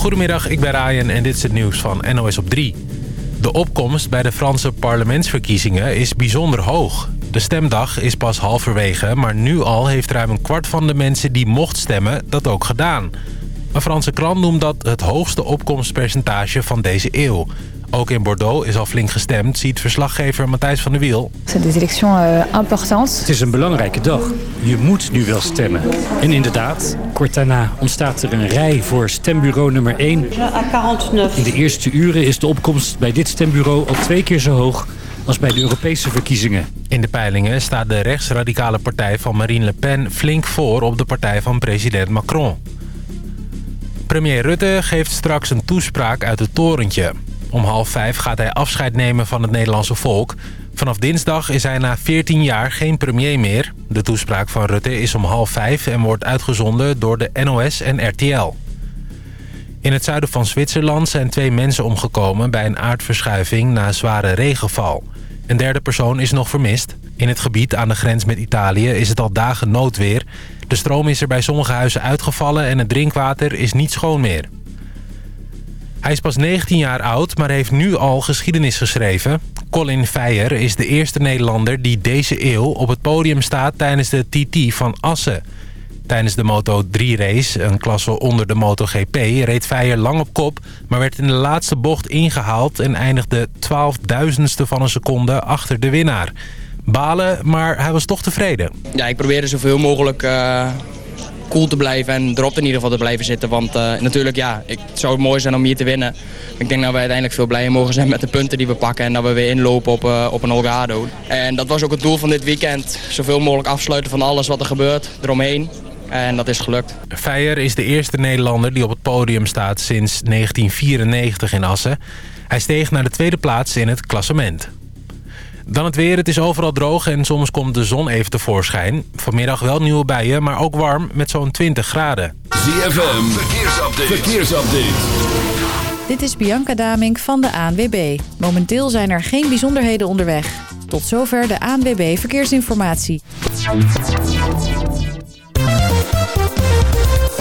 Goedemiddag, ik ben Ryan en dit is het nieuws van NOS op 3. De opkomst bij de Franse parlementsverkiezingen is bijzonder hoog. De stemdag is pas halverwege, maar nu al heeft ruim een kwart van de mensen die mocht stemmen dat ook gedaan. Een Franse krant noemt dat het hoogste opkomstpercentage van deze eeuw. Ook in Bordeaux is al flink gestemd, ziet verslaggever Matthijs van der Wiel. Het importantes. Het is een belangrijke dag. Je moet nu wel stemmen. En inderdaad, kort daarna ontstaat er een rij voor stembureau nummer 1. In de eerste uren is de opkomst bij dit stembureau al twee keer zo hoog als bij de Europese verkiezingen. In de peilingen staat de rechtsradicale partij van Marine Le Pen flink voor op de partij van president Macron. Premier Rutte geeft straks een toespraak uit het torentje. Om half vijf gaat hij afscheid nemen van het Nederlandse volk. Vanaf dinsdag is hij na 14 jaar geen premier meer. De toespraak van Rutte is om half vijf en wordt uitgezonden door de NOS en RTL. In het zuiden van Zwitserland zijn twee mensen omgekomen bij een aardverschuiving na zware regenval. Een derde persoon is nog vermist. In het gebied aan de grens met Italië is het al dagen noodweer. De stroom is er bij sommige huizen uitgevallen en het drinkwater is niet schoon meer. Hij is pas 19 jaar oud, maar heeft nu al geschiedenis geschreven. Colin Feijer is de eerste Nederlander die deze eeuw op het podium staat tijdens de TT van Assen. Tijdens de Moto3-race, een klasse onder de MotoGP, reed Feijer lang op kop... maar werd in de laatste bocht ingehaald en eindigde 12.000ste van een seconde achter de winnaar. Balen, maar hij was toch tevreden. Ja, ik probeerde zoveel mogelijk uh, cool te blijven en erop in ieder geval te blijven zitten. Want uh, natuurlijk, ja, ik, het zou mooi zijn om hier te winnen. Ik denk dat we uiteindelijk veel blijer mogen zijn met de punten die we pakken... en dat we weer inlopen op, uh, op een Olgado. En dat was ook het doel van dit weekend. Zoveel mogelijk afsluiten van alles wat er gebeurt eromheen. En dat is gelukt. Feijer is de eerste Nederlander die op het podium staat sinds 1994 in Assen. Hij steeg naar de tweede plaats in het klassement. Dan het weer. Het is overal droog en soms komt de zon even tevoorschijn. Vanmiddag wel nieuwe bijen, maar ook warm met zo'n 20 graden. ZFM, verkeersupdate. verkeersupdate. Dit is Bianca Damink van de ANWB. Momenteel zijn er geen bijzonderheden onderweg. Tot zover de ANWB Verkeersinformatie.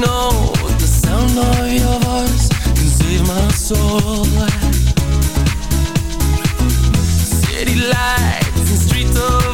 know the sound of your voice can save my soul. City lights and streets of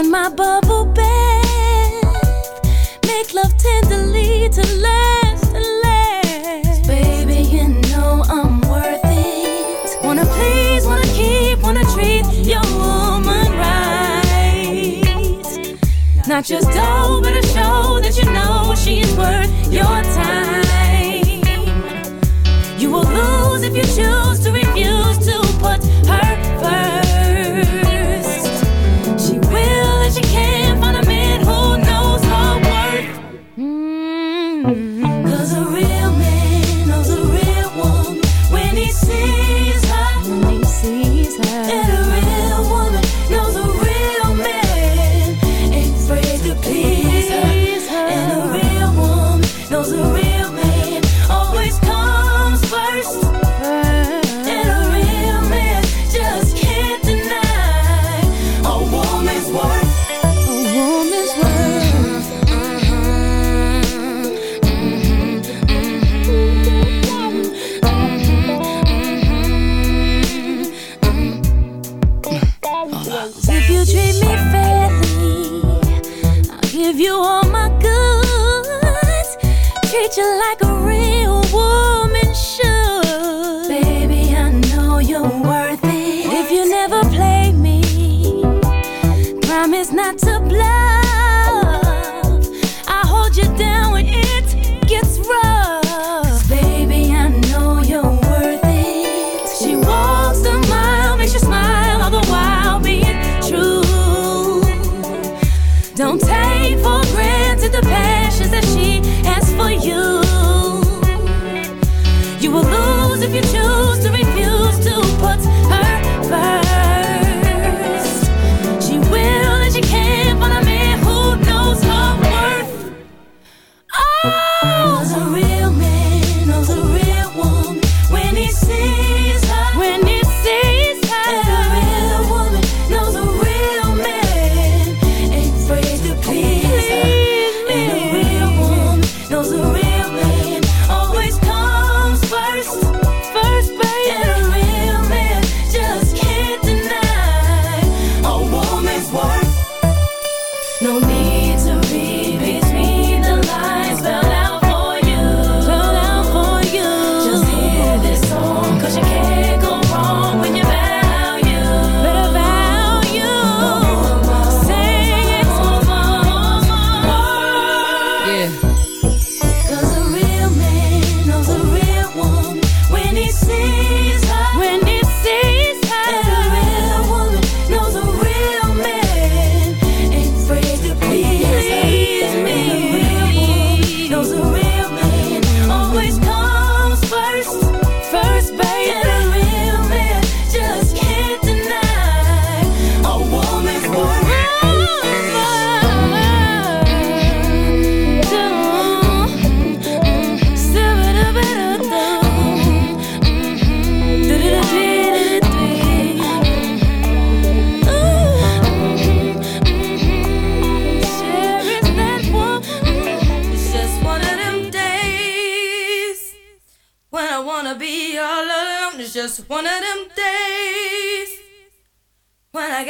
Learn my bubble bath. Make love tenderly to last and last. Baby, you know I'm worth it. Wanna please, wanna keep, wanna treat your woman right. Not just dough, but a show that you know she's worth your time. You will lose if you choose to refuse to.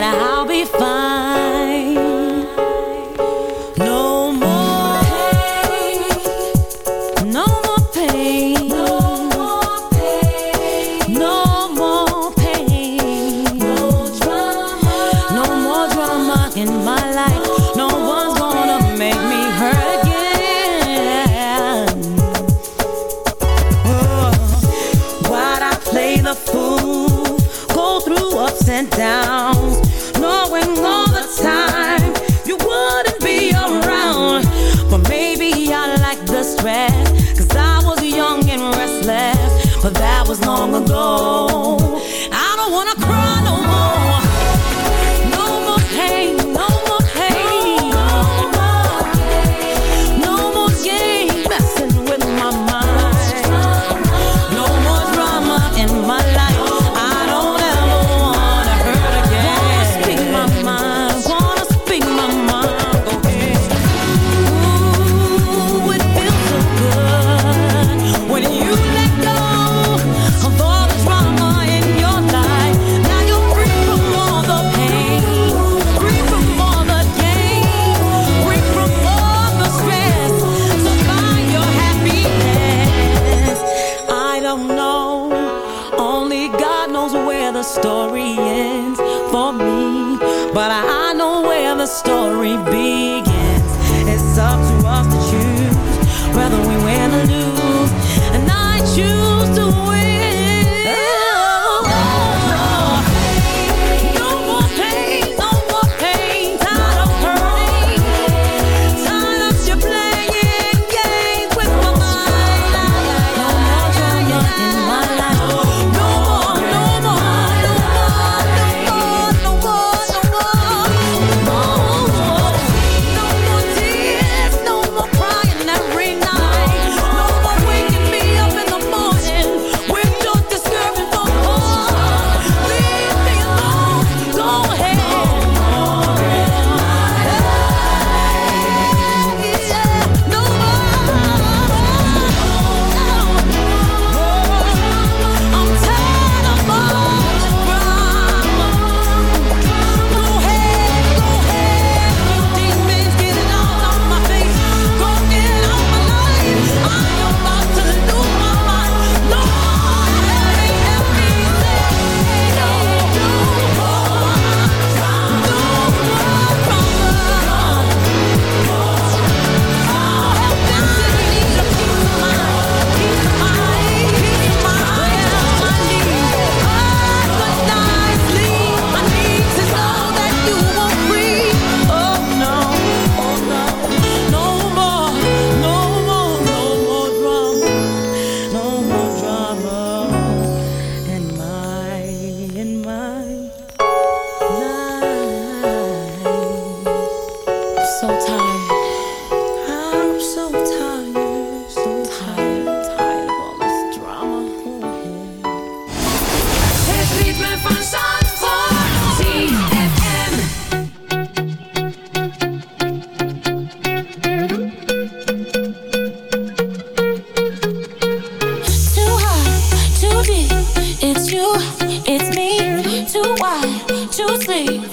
that I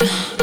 Yeah.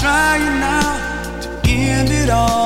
Trying now to end it all.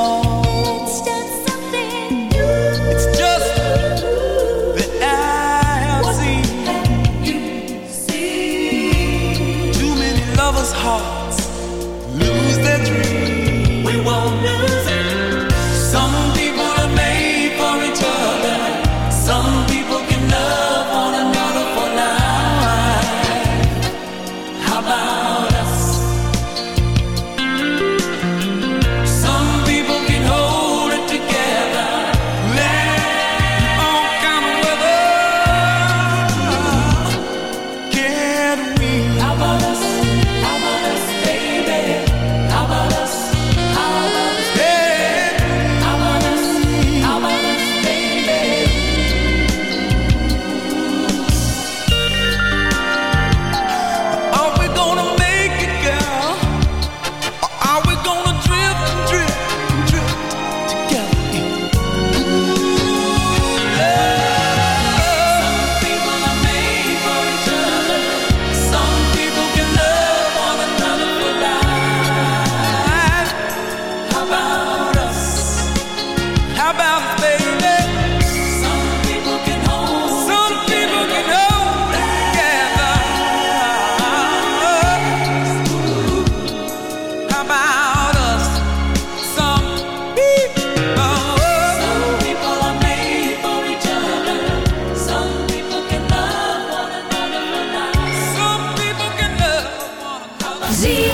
Z.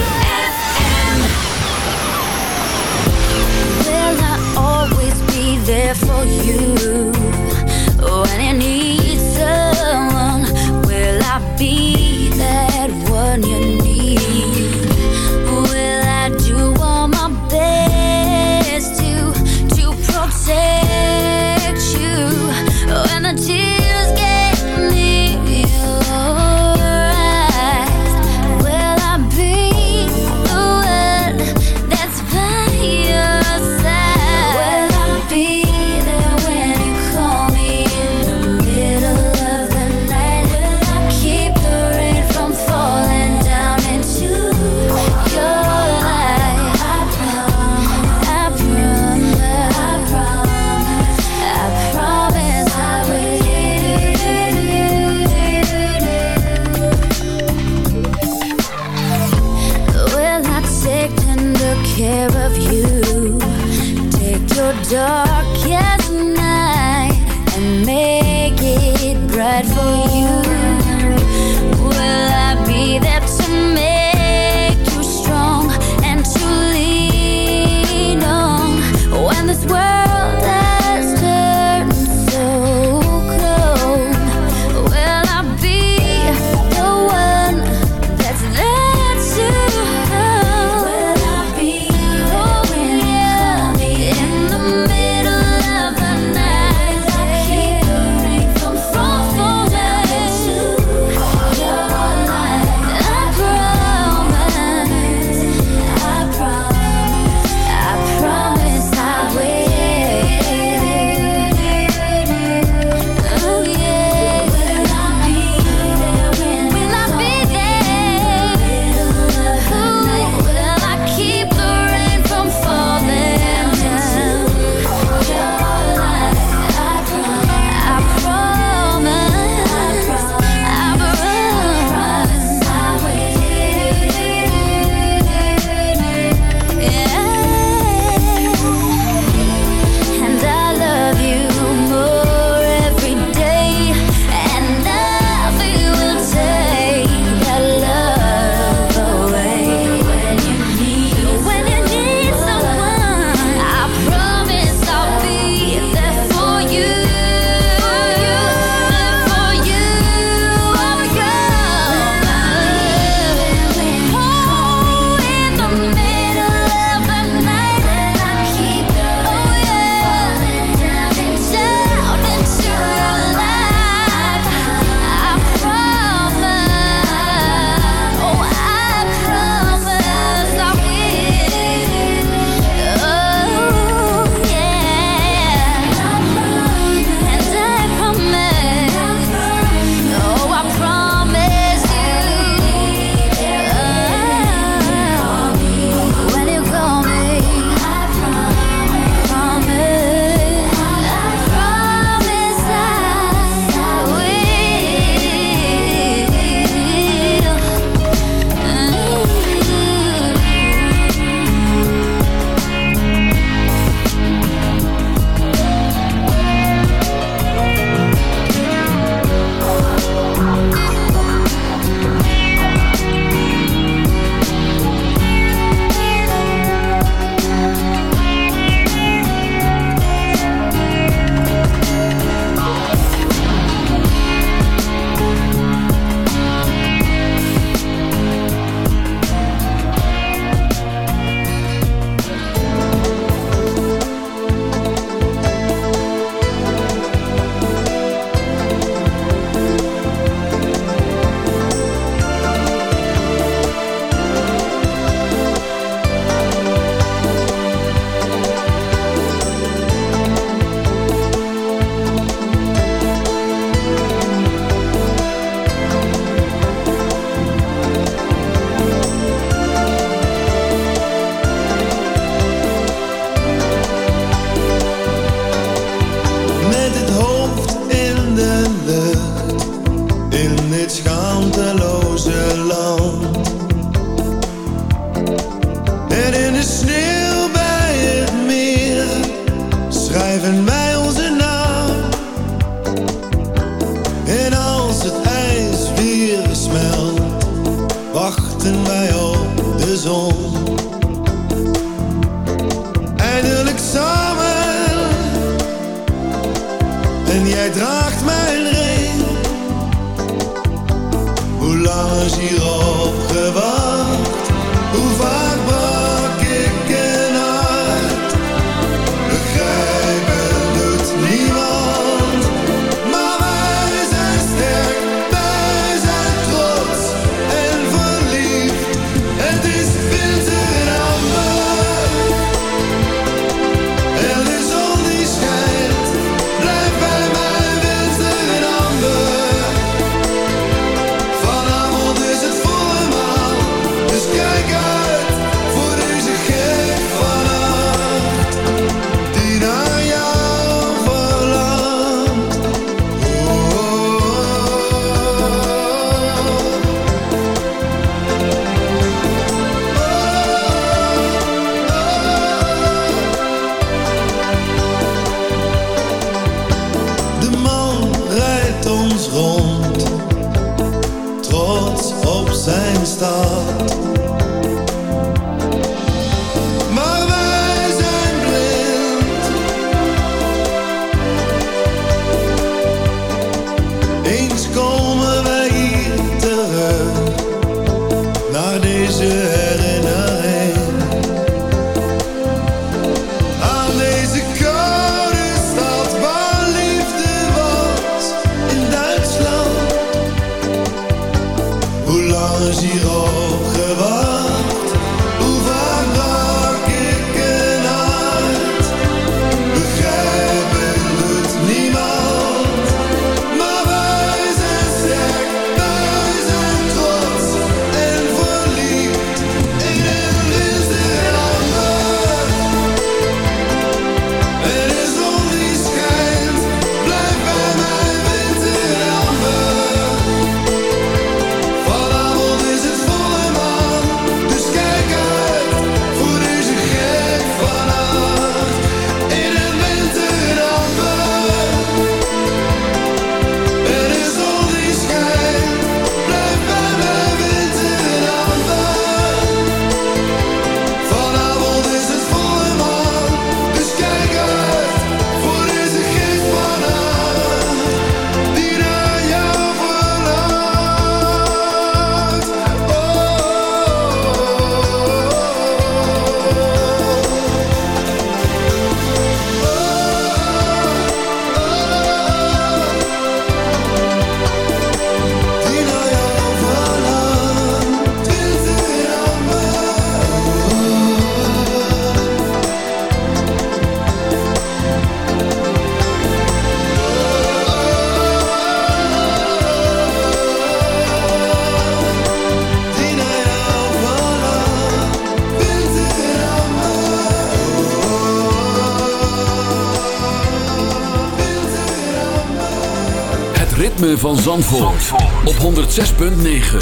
van Zandvoort, op 106.9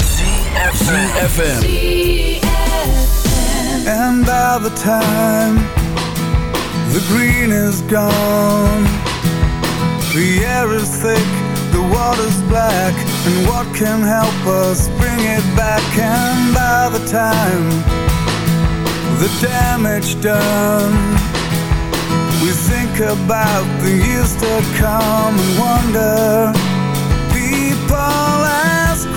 CFFM And by the time the green is gone The air is thick, the water's black And what can help us bring it back? And by the time the damage done We think about the years to come and wonder